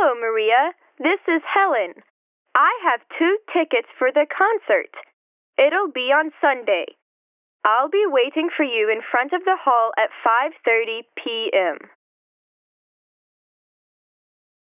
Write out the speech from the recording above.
Hello, Maria. This is Helen. I have two tickets for the concert. It'll be on Sunday. I'll be waiting for you in front of the hall at 5:30 p.m.